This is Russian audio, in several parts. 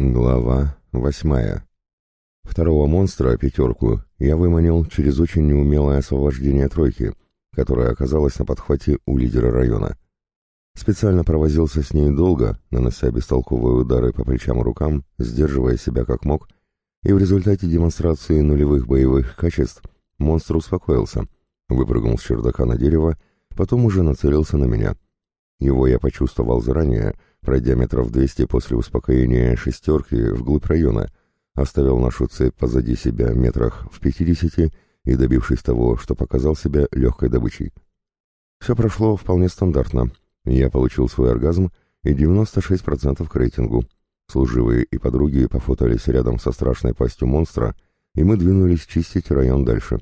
Глава восьмая. Второго монстра, пятерку, я выманил через очень неумелое освобождение тройки, которая оказалась на подхвате у лидера района. Специально провозился с ней долго, нанося бестолковые удары по плечам и рукам, сдерживая себя как мог, и в результате демонстрации нулевых боевых качеств монстр успокоился, выпрыгнул с чердака на дерево, потом уже нацелился на меня. Его я почувствовал заранее — пройдя метров двести после успокоения шестерки вглубь района, оставил нашу цепь позади себя метрах в пятидесяти и добившись того, что показал себя легкой добычей. Все прошло вполне стандартно. Я получил свой оргазм и 96% к рейтингу. Служивые и подруги пофотались рядом со страшной пастью монстра, и мы двинулись чистить район дальше.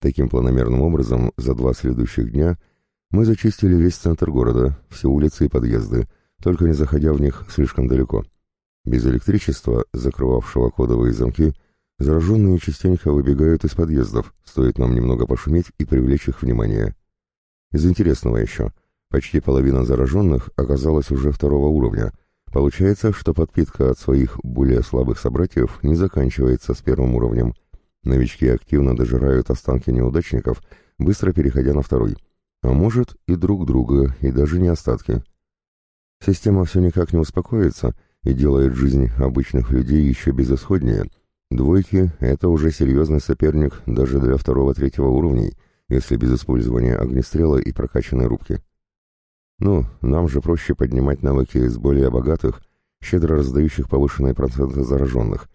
Таким планомерным образом, за два следующих дня мы зачистили весь центр города, все улицы и подъезды, только не заходя в них слишком далеко. Без электричества, закрывавшего кодовые замки, зараженные частенько выбегают из подъездов, стоит нам немного пошуметь и привлечь их внимание. Из интересного еще, почти половина зараженных оказалась уже второго уровня. Получается, что подпитка от своих более слабых собратьев не заканчивается с первым уровнем. Новички активно дожирают останки неудачников, быстро переходя на второй. А может и друг друга, и даже не остатки. Система все никак не успокоится и делает жизнь обычных людей еще безысходнее. Двойки — это уже серьезный соперник даже для второго-третьего уровней, если без использования огнестрела и прокачанной рубки. Ну, нам же проще поднимать навыки из более богатых, щедро раздающих повышенные проценты зараженных.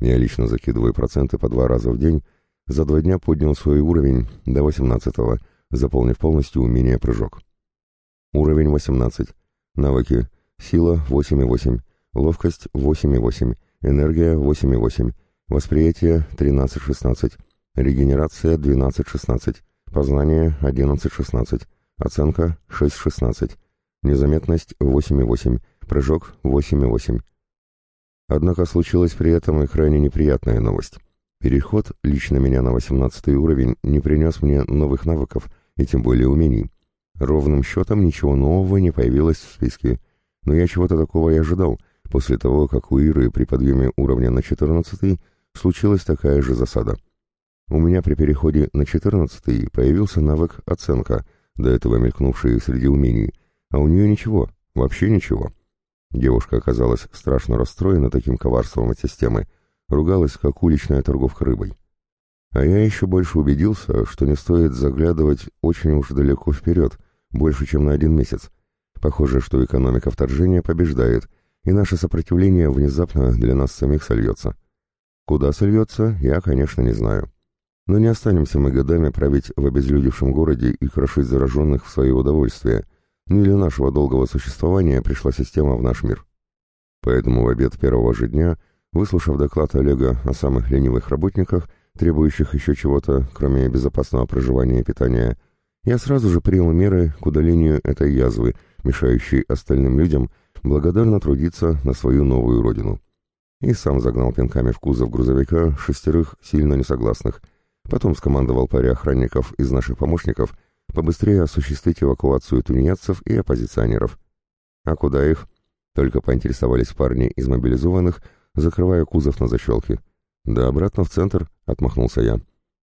Я лично закидываю проценты по два раза в день, за два дня поднял свой уровень до 18-го, заполнив полностью умение прыжок. Уровень 18. Навыки. Сила 8,8. Ловкость 8,8. Энергия 8,8. Восприятие 13-16. Регенерация 12-16. Познание 11-16. Оценка 6-16. Незаметность 8,8. Прыжок 8,8. Однако случилась при этом и крайне неприятная новость. Переход лично меня на 18 уровень не принес мне новых навыков и тем более умений. Ровным счетом ничего нового не появилось в списке, но я чего-то такого и ожидал, после того, как у Иры при подъеме уровня на 14 случилась такая же засада. У меня при переходе на 14 появился навык «Оценка», до этого мелькнувший среди умений, а у нее ничего, вообще ничего. Девушка оказалась страшно расстроена таким коварством от системы, ругалась, как уличная торговка рыбой. А я еще больше убедился, что не стоит заглядывать очень уж далеко вперед — больше, чем на один месяц. Похоже, что экономика вторжения побеждает, и наше сопротивление внезапно для нас самих сольется. Куда сольется, я, конечно, не знаю. Но не останемся мы годами править в обезлюдевшем городе и крошить зараженных в свое удовольствие. Не для нашего долгого существования пришла система в наш мир. Поэтому в обед первого же дня, выслушав доклад Олега о самых ленивых работниках, требующих еще чего-то, кроме безопасного проживания и питания, я сразу же принял меры к удалению этой язвы, мешающей остальным людям благодарно трудиться на свою новую родину. И сам загнал пинками в кузов грузовика шестерых сильно несогласных. Потом скомандовал паре охранников из наших помощников побыстрее осуществить эвакуацию тунеядцев и оппозиционеров. А куда их? Только поинтересовались парни из мобилизованных, закрывая кузов на защелке. «Да обратно в центр», — отмахнулся я.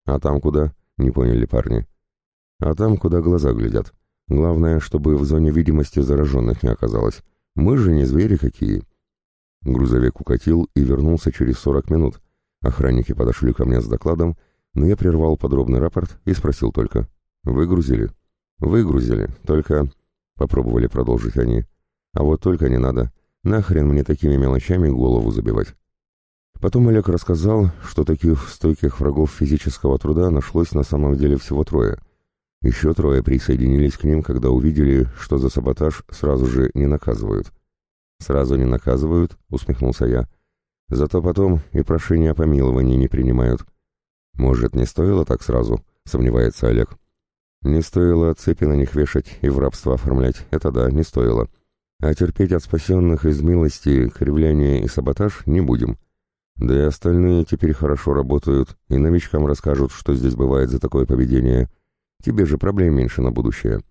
«А там куда?» — не поняли парни. А там, куда глаза глядят. Главное, чтобы в зоне видимости зараженных не оказалось. Мы же не звери какие. Грузовик укатил и вернулся через сорок минут. Охранники подошли ко мне с докладом, но я прервал подробный рапорт и спросил только. «Выгрузили?» «Выгрузили, только...» — попробовали продолжить они. «А вот только не надо. Нахрен мне такими мелочами голову забивать?» Потом Олег рассказал, что таких стойких врагов физического труда нашлось на самом деле всего трое — еще трое присоединились к ним, когда увидели, что за саботаж сразу же не наказывают. «Сразу не наказывают?» — усмехнулся я. «Зато потом и прошение о помиловании не принимают». «Может, не стоило так сразу?» — сомневается Олег. «Не стоило цепи на них вешать и в рабство оформлять, это да, не стоило. А терпеть от спасенных из милости кривляние и саботаж не будем. Да и остальные теперь хорошо работают и новичкам расскажут, что здесь бывает за такое поведение». Тебе же проблем меньше на будущее.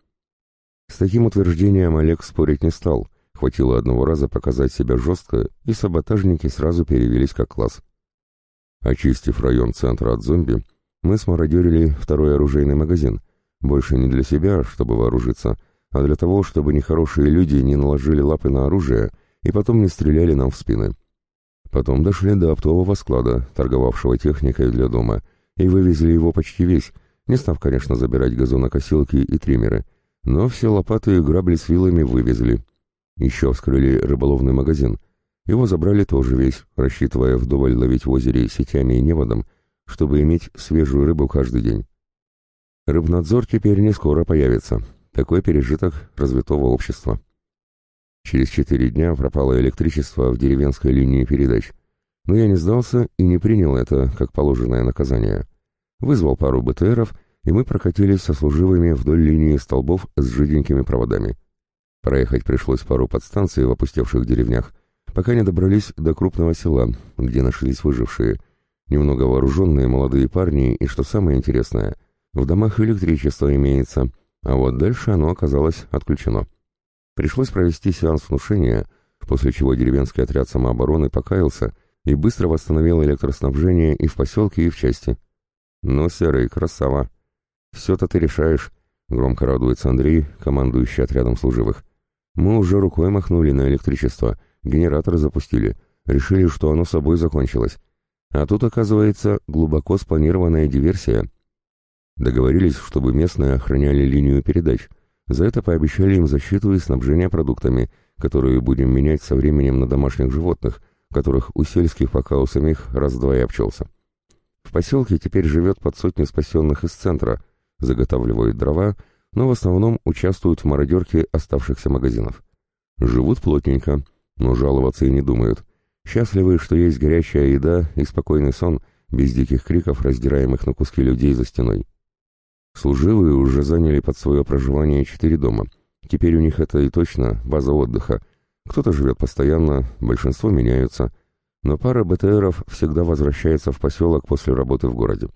С таким утверждением Олег спорить не стал, Хватило одного раза показать себя жестко, и саботажники сразу перевелись как класс. Очистив район центра от зомби, мы смародерили второй оружейный магазин. Больше не для себя, чтобы вооружиться, а для того, чтобы нехорошие люди не наложили лапы на оружие и потом не стреляли нам в спины. Потом дошли до оптового склада, торговавшего техникой для дома, и вывезли его почти весь, не став, конечно, забирать газонокосилки и триммеры, но все лопаты и грабли с вилами вывезли. Еще вскрыли рыболовный магазин — его забрали тоже весь, рассчитывая вдоволь ловить в озере сетями и неводом, чтобы иметь свежую рыбу каждый день. Рыбнадзор теперь не скоро появится. Такой пережиток развитого общества. Через четыре дня пропало электричество в деревенской линии передач. Но я не сдался и не принял это как положенное наказание. Вызвал пару БТРов, и мы прокатились со служивыми вдоль линии столбов с жиденькими проводами. Проехать пришлось пару подстанций в опустевших деревнях, пока не добрались до крупного села, где нашлись выжившие, немного вооруженные молодые парни, и, что самое интересное, в домах электричество имеется, а вот дальше оно оказалось отключено. Пришлось провести сеанс внушения, после чего деревенский отряд самообороны покаялся и быстро восстановил электроснабжение и в поселке, и в части. «Ну, Серый, красава! Все-то ты решаешь», — громко радуется Андрей, командующий отрядом служивых. «Мы уже рукой махнули на электричество», — Генератор запустили. Решили, что оно собой закончилось. А тут, оказывается, глубоко спланированная диверсия. Договорились, чтобы местные охраняли линию передач. За это пообещали им защиту и снабжение продуктами, которые будем менять со временем на домашних животных, которых у сельских пока у самих раз-два и обчелся. Поселке теперь живет под сотни спасенных из центра, заготавливают дрова, но в основном участвуют в мародерке оставшихся магазинов. Живут плотненько, но жаловаться и не думают. Счастливы, что есть горячая еда и спокойный сон, без диких криков, раздираемых на куски людей за стеной. Служивые уже заняли под свое проживание четыре дома. Теперь у них это и точно база отдыха. Кто-то живет постоянно, большинство меняются, но пара БТРов всегда возвращается в поселок после работы в городе.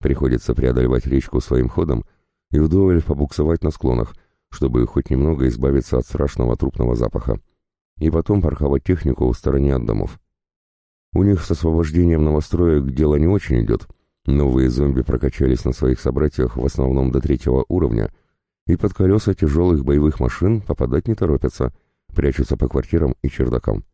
Приходится преодолевать речку своим ходом и вдоволь побуксовать на склонах, чтобы хоть немного избавиться от страшного трупного запаха и потом парковать технику в стороне от домов. У них с освобождением новостроек дело не очень идет. Новые зомби прокачались на своих собратьях в основном до третьего уровня, и под колеса тяжелых боевых машин попадать не торопятся, прячутся по квартирам и чердакам.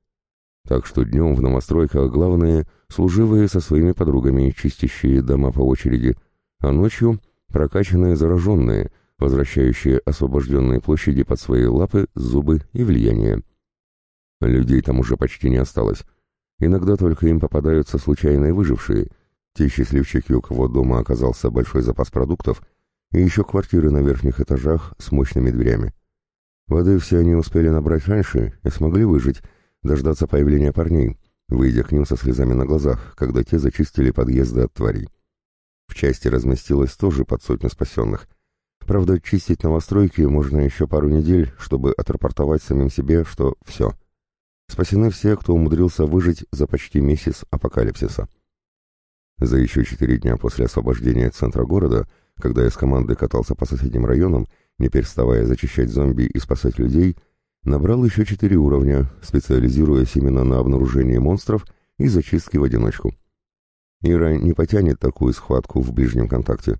Так что днем в новостройках главные — служивые со своими подругами, чистящие дома по очереди, а ночью — прокачанные зараженные, возвращающие освобожденные площади под свои лапы, зубы и влияние. Людей там уже почти не осталось. Иногда только им попадаются случайные выжившие, те счастливчики, у кого дома оказался большой запас продуктов, и еще квартиры на верхних этажах с мощными дверями. Воды все они успели набрать раньше и смогли выжить, дождаться появления парней, выйдя к ним со слезами на глазах, когда те зачистили подъезды от тварей. В части разместилось тоже под сотню спасенных. Правда, чистить новостройки можно еще пару недель, чтобы отрапортовать самим себе, что все — Спасены все, кто умудрился выжить за почти месяц апокалипсиса. За еще четыре дня после освобождения центра города, когда я с командой катался по соседним районам, не переставая зачищать зомби и спасать людей, набрал еще четыре уровня, специализируясь именно на обнаружении монстров и зачистке в одиночку. Ира не потянет такую схватку в ближнем контакте.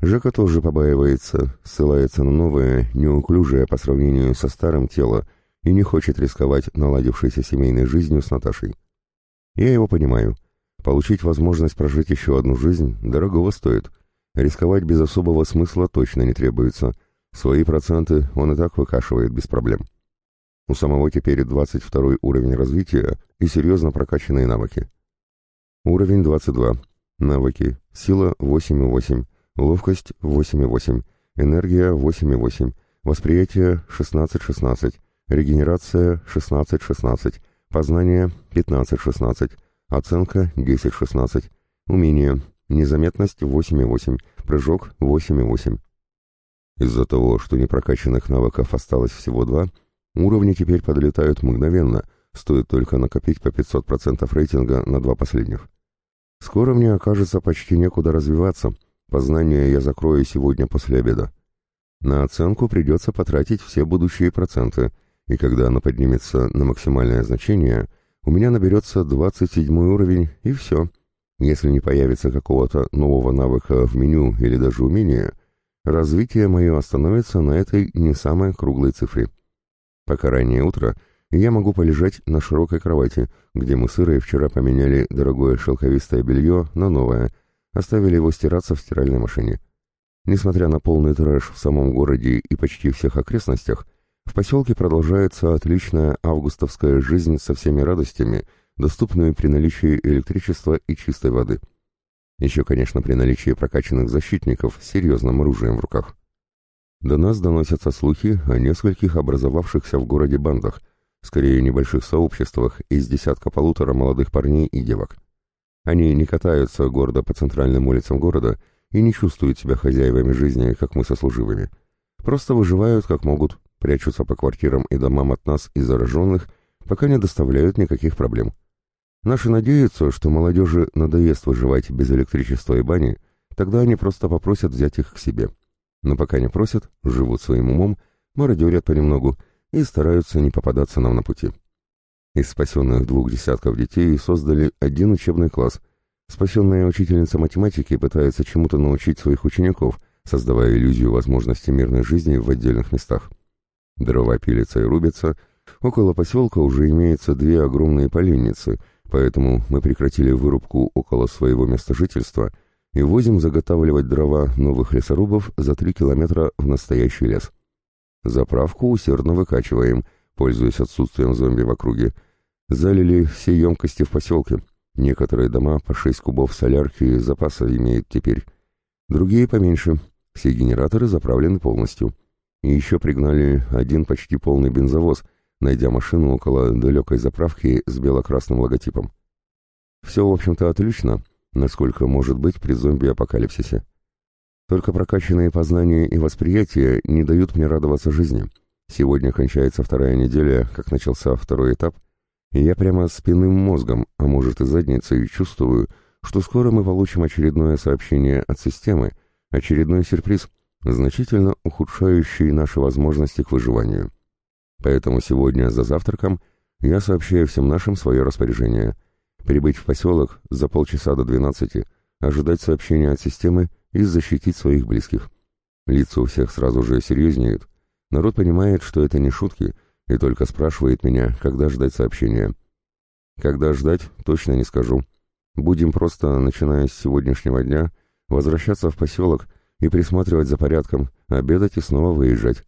Жека тоже побаивается, ссылается на новое, неуклюжее по сравнению со старым тело, и не хочет рисковать наладившейся семейной жизнью с Наташей. Я его понимаю. Получить возможность прожить еще одну жизнь дорогого стоит. Рисковать без особого смысла точно не требуется. Свои проценты он и так выкашивает без проблем. У самого теперь 22 уровень развития и серьезно прокачанные навыки. Уровень 22. Навыки. Сила 8,8. Ловкость 8,8. Энергия 8,8. Восприятие 16-16. Регенерация 16-16, познание 15-16, оценка 10-16, умение, незаметность 8,8, прыжок 8,8. Из-за того, что непрокачанных навыков осталось всего два, уровни теперь подлетают мгновенно, стоит только накопить по 500% рейтинга на два последних. Скоро мне окажется почти некуда развиваться, познание я закрою сегодня после обеда. На оценку придется потратить все будущие проценты – и когда она поднимется на максимальное значение, у меня наберется 27 уровень, и все. Если не появится какого-то нового навыка в меню или даже умения, развитие мое остановится на этой не самой круглой цифре. Пока раннее утро, я могу полежать на широкой кровати, где мы с Ирой вчера поменяли дорогое шелковистое белье на новое, оставили его стираться в стиральной машине. Несмотря на полный трэш в самом городе и почти всех окрестностях, в поселке продолжается отличная августовская жизнь со всеми радостями, доступными при наличии электричества и чистой воды. Еще, конечно, при наличии прокачанных защитников с серьезным оружием в руках. До нас доносятся слухи о нескольких образовавшихся в городе бандах, скорее небольших сообществах из десятка-полутора молодых парней и девок. Они не катаются гордо по центральным улицам города и не чувствуют себя хозяевами жизни, как мы сослуживыми. Просто выживают как могут, прячутся по квартирам и домам от нас и зараженных, пока не доставляют никаких проблем. Наши надеются, что молодежи надоест выживать без электричества и бани, тогда они просто попросят взять их к себе. Но пока не просят, живут своим умом, мародерят понемногу и стараются не попадаться нам на пути. Из спасенных двух десятков детей создали один учебный класс. Спасенная учительница математики пытается чему-то научить своих учеников, создавая иллюзию возможности мирной жизни в отдельных местах. Дрова пилятся и рубятся. Около поселка уже имеются две огромные поленницы, поэтому мы прекратили вырубку около своего места жительства и возим заготавливать дрова новых лесорубов за три километра в настоящий лес. Заправку усердно выкачиваем, пользуясь отсутствием зомби в округе. Залили все емкости в поселке. Некоторые дома по шесть кубов солярки запаса имеют теперь. Другие поменьше. Все генераторы заправлены полностью. И еще пригнали один почти полный бензовоз, найдя машину около далекой заправки с бело-красным логотипом. Все, в общем-то, отлично, насколько может быть при зомби-апокалипсисе. Только прокачанные познания и восприятие не дают мне радоваться жизни. Сегодня кончается вторая неделя, как начался второй этап, и я прямо спинным мозгом, а может и задницей, чувствую, что скоро мы получим очередное сообщение от системы, очередной сюрприз — значительно ухудшающие наши возможности к выживанию. Поэтому сегодня за завтраком я сообщаю всем нашим свое распоряжение. Прибыть в поселок за полчаса до 12, ожидать сообщения от системы и защитить своих близких. Лица у всех сразу же серьезнеют. Народ понимает, что это не шутки, и только спрашивает меня, когда ждать сообщения. Когда ждать, точно не скажу. Будем просто, начиная с сегодняшнего дня, возвращаться в поселок и присматривать за порядком, обедать и снова выезжать.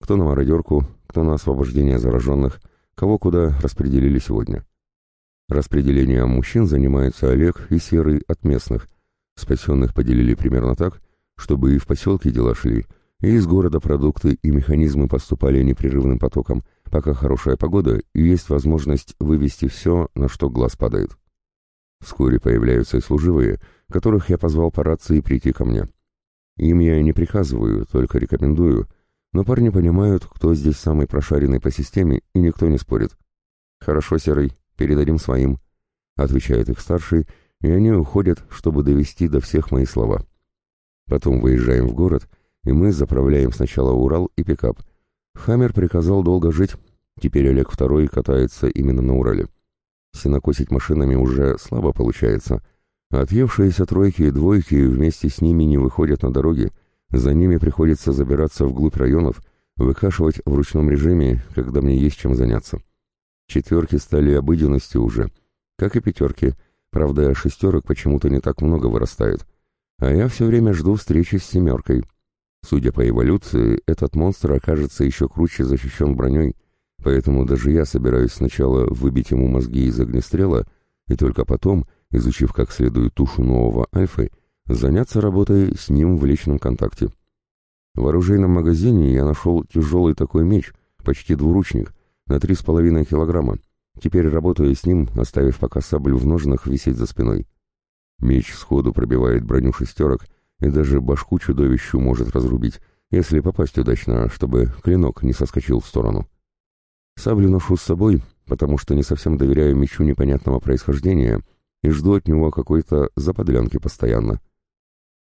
Кто на мародерку, кто на освобождение зараженных, кого куда распределили сегодня. Распределением мужчин занимаются Олег и Серый от местных. Спасенных поделили примерно так, чтобы и в поселке дела шли, и из города продукты и механизмы поступали непрерывным потоком, пока хорошая погода и есть возможность вывести все, на что глаз падает. Вскоре появляются и служивые, которых я позвал по рации прийти ко мне. Им я не приказываю, только рекомендую, но парни понимают, кто здесь самый прошаренный по системе, и никто не спорит. «Хорошо, Серый, передадим своим», — отвечает их старший, и они уходят, чтобы довести до всех мои слова. Потом выезжаем в город, и мы заправляем сначала Урал и пикап. Хаммер приказал долго жить, теперь Олег Второй катается именно на Урале. Синокосить машинами уже слабо получается — Отъевшиеся тройки и двойки вместе с ними не выходят на дороги, за ними приходится забираться вглубь районов, выкашивать в ручном режиме, когда мне есть чем заняться. Четверки стали обыденностью уже, как и пятерки, правда, шестерок почему-то не так много вырастает. А я все время жду встречи с семеркой. Судя по эволюции, этот монстр окажется еще круче защищен броней, поэтому даже я собираюсь сначала выбить ему мозги из огнестрела, и только потом изучив как следует тушу нового Альфы, заняться работой с ним в личном контакте. В оружейном магазине я нашел тяжелый такой меч, почти двуручник, на три с половиной килограмма. Теперь работаю с ним, оставив пока саблю в ножнах висеть за спиной. Меч сходу пробивает броню шестерок и даже башку чудовищу может разрубить, если попасть удачно, чтобы клинок не соскочил в сторону. Саблю ношу с собой, потому что не совсем доверяю мечу непонятного происхождения и жду от него какой-то заподлянки постоянно.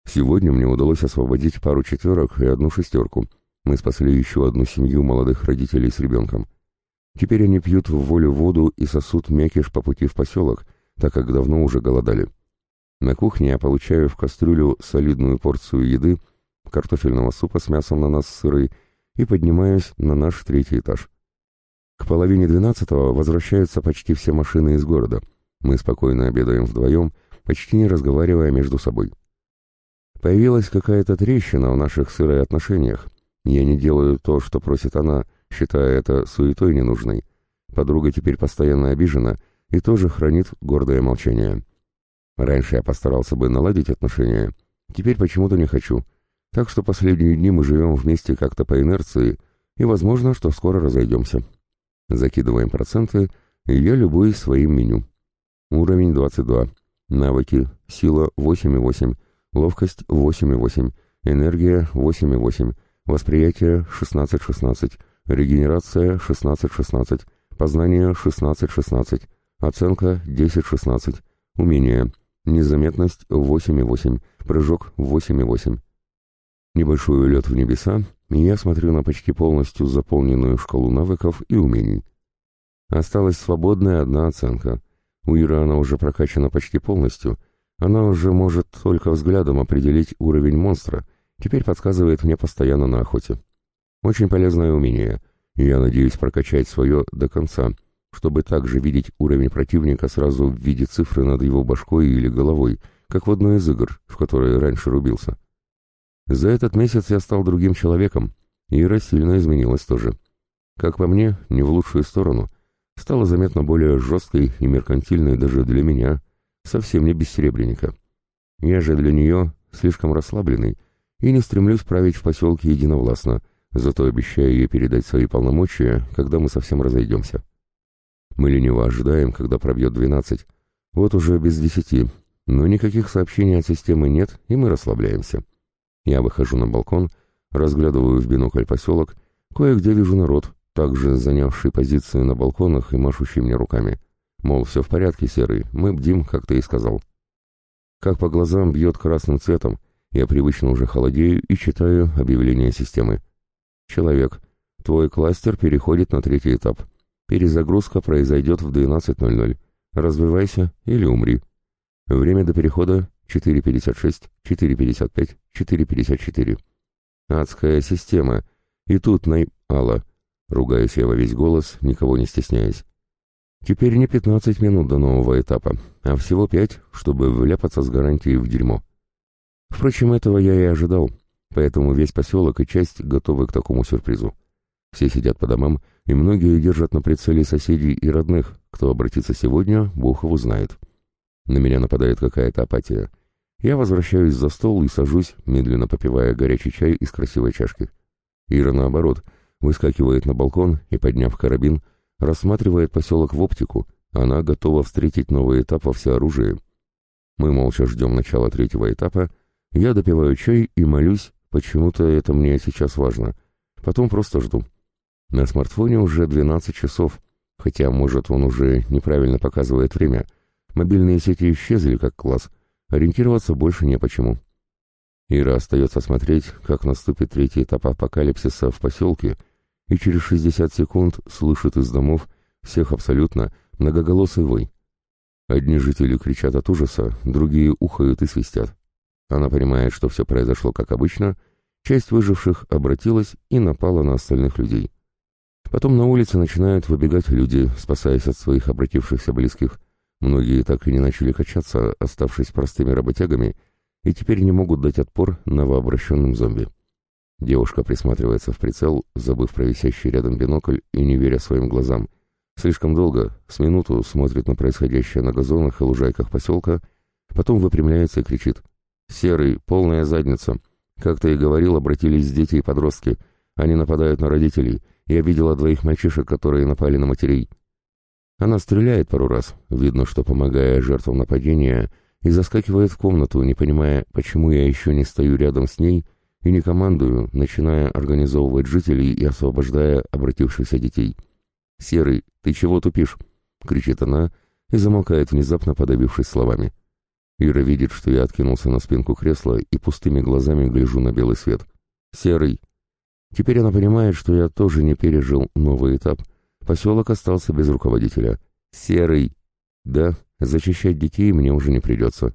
Сегодня мне удалось освободить пару четверок и одну шестерку. Мы спасли еще одну семью молодых родителей с ребенком. Теперь они пьют в волю воду и сосут мякиш по пути в поселок, так как давно уже голодали. На кухне я получаю в кастрюлю солидную порцию еды, картофельного супа с мясом на нас сырой, и поднимаюсь на наш третий этаж. К половине двенадцатого возвращаются почти все машины из города. Мы спокойно обедаем вдвоем, почти не разговаривая между собой. Появилась какая-то трещина в наших сырой отношениях. Я не делаю то, что просит она, считая это суетой ненужной. Подруга теперь постоянно обижена и тоже хранит гордое молчание. Раньше я постарался бы наладить отношения, теперь почему-то не хочу. Так что последние дни мы живем вместе как-то по инерции, и возможно, что скоро разойдемся. Закидываем проценты, и я любуюсь своим меню. Уровень 22. Навыки. Сила 8,8. Ловкость 8,8. Энергия 8,8. Восприятие 16,16. Регенерация 16,16. Познание 16,16. Оценка 10,16. Умение. Незаметность 8,8. Прыжок 8,8. Небольшой улет в небеса, и я смотрю на почти полностью заполненную шкалу навыков и умений. Осталась свободная одна оценка. У Иры она уже прокачана почти полностью. Она уже может только взглядом определить уровень монстра. Теперь подсказывает мне постоянно на охоте. Очень полезное умение, и я надеюсь прокачать свое до конца, чтобы также видеть уровень противника сразу в виде цифры над его башкой или головой, как в одной из игр, в которой раньше рубился. За этот месяц я стал другим человеком, и Ира сильно изменилась тоже. Как по мне, не в лучшую сторону. Стала заметно более жесткой и меркантильной даже для меня, совсем не бессеребренника. Я же для нее слишком расслабленный и не стремлюсь править в поселке единовластно, зато обещаю ей передать свои полномочия, когда мы совсем разойдемся. Мы лениво ожидаем, когда пробьет двенадцать. Вот уже без десяти, но никаких сообщений от системы нет, и мы расслабляемся. Я выхожу на балкон, разглядываю в бинокль поселок, кое-где вижу народ, также занявший позицию на балконах и машущий мне руками. Мол, все в порядке, Серый, мы бдим, как ты и сказал. Как по глазам бьет красным цветом, я привычно уже холодею и читаю объявление системы. Человек, твой кластер переходит на третий этап. Перезагрузка произойдет в 12.00. Развивайся или умри. Время до перехода 4.56, 4.55, 4.54. Адская система. И тут най... Алла. Ругаюсь я во весь голос, никого не стесняясь. Теперь не 15 минут до нового этапа, а всего 5, чтобы вляпаться с гарантией в дерьмо. Впрочем, этого я и ожидал, поэтому весь поселок и часть готовы к такому сюрпризу. Все сидят по домам, и многие держат на прицеле соседей и родных. Кто обратится сегодня, Бог его знает. На меня нападает какая-то апатия. Я возвращаюсь за стол и сажусь, медленно попивая горячий чай из красивой чашки. Ира, наоборот, выскакивает на балкон и, подняв карабин, рассматривает поселок в оптику. Она готова встретить новый этап во всеоружии. Мы молча ждем начала третьего этапа. Я допиваю чай и молюсь, почему-то это мне сейчас важно. Потом просто жду. На смартфоне уже 12 часов, хотя, может, он уже неправильно показывает время. Мобильные сети исчезли как класс — Ориентироваться больше не почему. Ира остается смотреть, как наступит третий этап апокалипсиса в поселке, и через 60 секунд слышит из домов всех абсолютно многоголосый вой. Одни жители кричат от ужаса, другие ухают и свистят. Она понимает, что все произошло как обычно, часть выживших обратилась и напала на остальных людей. Потом на улице начинают выбегать люди, спасаясь от своих обратившихся близких. Многие так и не начали качаться, оставшись простыми работягами, и теперь не могут дать отпор новообращенным зомби. Девушка присматривается в прицел, забыв про висящий рядом бинокль и не веря своим глазам. Слишком долго, с минуту, смотрит на происходящее на газонах и лужайках поселка, потом выпрямляется и кричит. «Серый, полная задница! Как ты и говорил, обратились дети и подростки. Они нападают на родителей. Я видела двоих мальчишек, которые напали на матерей. Она стреляет пару раз, видно, что помогая жертвам нападения, и заскакивает в комнату, не понимая, почему я еще не стою рядом с ней и не командую, начиная организовывать жителей и освобождая обратившихся детей. «Серый, ты чего тупишь?» — кричит она и замолкает внезапно, подавившись словами. Ира видит, что я откинулся на спинку кресла и пустыми глазами гляжу на белый свет. Серый. Теперь она понимает, что я тоже не пережил новый этап. Поселок остался без руководителя. Серый. Да, зачищать детей мне уже не придется.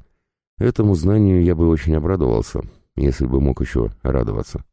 Этому знанию я бы очень обрадовался, если бы мог еще радоваться.